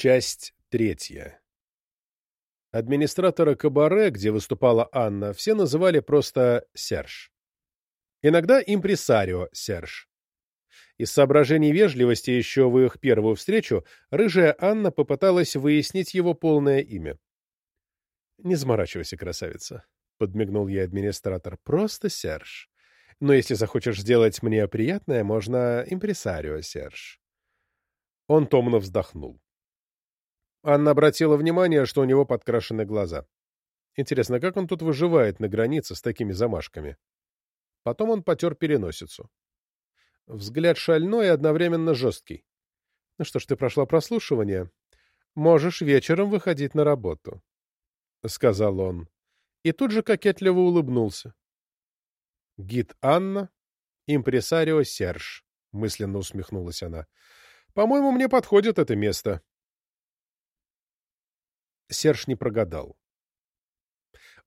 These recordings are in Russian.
Часть третья. Администратора кабаре, где выступала Анна, все называли просто Серж. Иногда импресарио Серж. Из соображений вежливости еще в их первую встречу рыжая Анна попыталась выяснить его полное имя. «Не заморачивайся, красавица», — подмигнул ей администратор. «Просто Серж. Но если захочешь сделать мне приятное, можно импресарио Серж». Он томно вздохнул. Анна обратила внимание, что у него подкрашены глаза. Интересно, как он тут выживает на границе с такими замашками? Потом он потер переносицу. Взгляд шальной и одновременно жесткий. Ну что ж, ты прошла прослушивание. Можешь вечером выходить на работу, — сказал он. И тут же кокетливо улыбнулся. Гид Анна, импресарио Серж, — мысленно усмехнулась она. — По-моему, мне подходит это место. Серж не прогадал.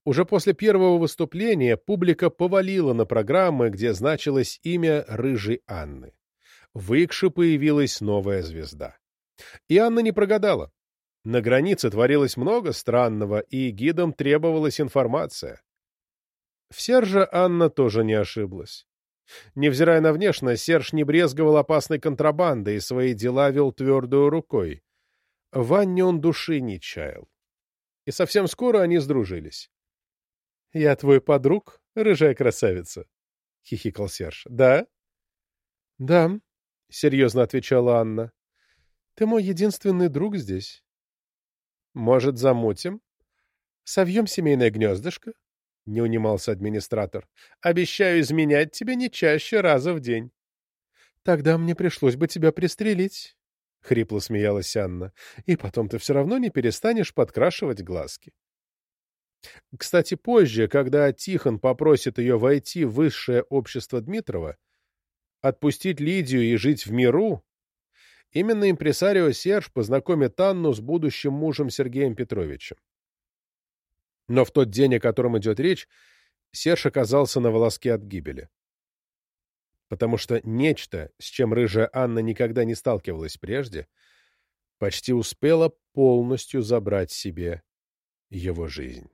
Уже после первого выступления публика повалила на программы, где значилось имя Рыжей Анны. В Икше появилась новая звезда. И Анна не прогадала. На границе творилось много странного, и гидам требовалась информация. В Сержа Анна тоже не ошиблась. Невзирая на внешность, Серж не брезговал опасной контрабандой и свои дела вел твердую рукой. В Анне он души не чаял и совсем скоро они сдружились. — Я твой подруг, рыжая красавица? — хихикал Серж. — Да? — Да, — серьезно отвечала Анна. — Ты мой единственный друг здесь. — Может, замутим? — Совьем семейное гнездышко? — не унимался администратор. — Обещаю изменять тебе не чаще раза в день. — Тогда мне пришлось бы тебя пристрелить. — хрипло смеялась Анна. — И потом ты все равно не перестанешь подкрашивать глазки. Кстати, позже, когда Тихон попросит ее войти в высшее общество Дмитрова, отпустить Лидию и жить в миру, именно импресарио Серж познакомит Анну с будущим мужем Сергеем Петровичем. Но в тот день, о котором идет речь, Серж оказался на волоске от гибели потому что нечто, с чем рыжая Анна никогда не сталкивалась прежде, почти успело полностью забрать себе его жизнь.